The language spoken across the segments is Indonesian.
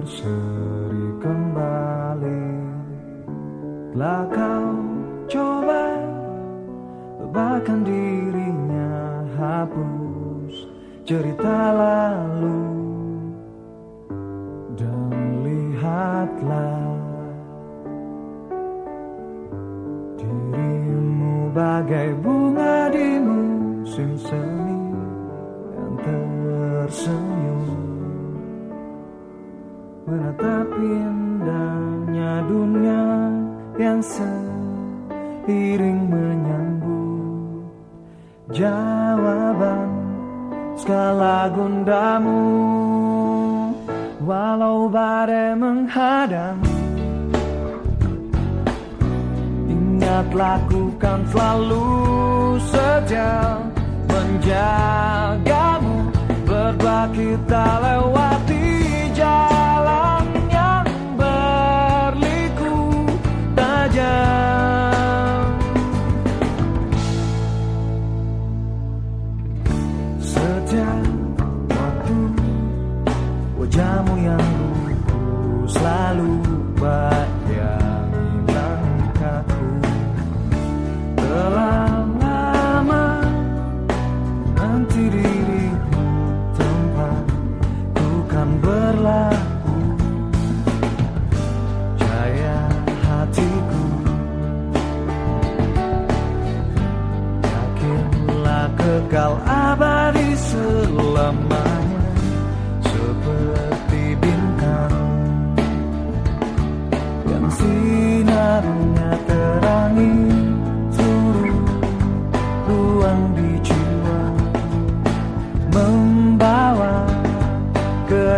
berseri kembali. Telah kau coba Bahkan dirinya hapus Cerita lalu. Dan lihatlah Dirimu bagai bunga di musim semi Yang tersenyum. Menatap indahnya dunia yang seiring menyambut Jawaban skala gundamu. Walau badai menghadang Ingat lakukan selalu saja Menjagamu. Berdua kita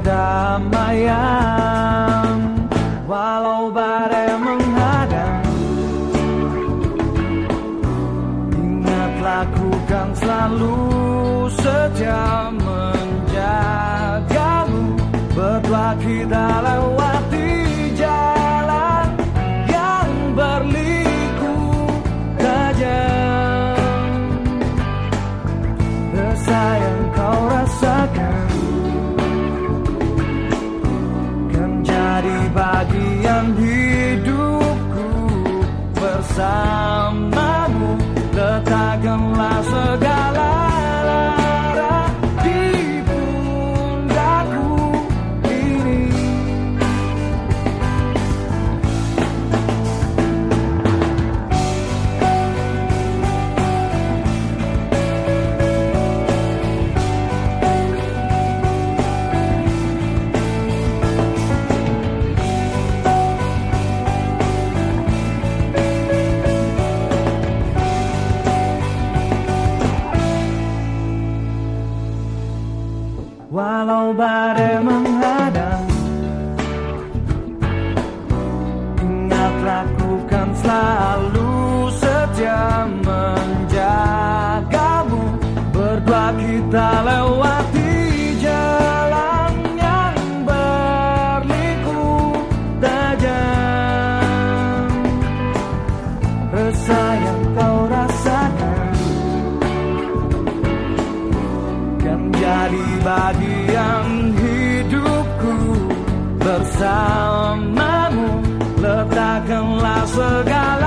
kedamaian Walau badai menghadang. Ingat lakukan selalu setia menjagamu. Berdua kita lewati Bersamamu Walau badai menghadang Ingat lakukan selalu setia menjagamu. Berdua kita lewati jalan Bersamamu. Letakkanlah segala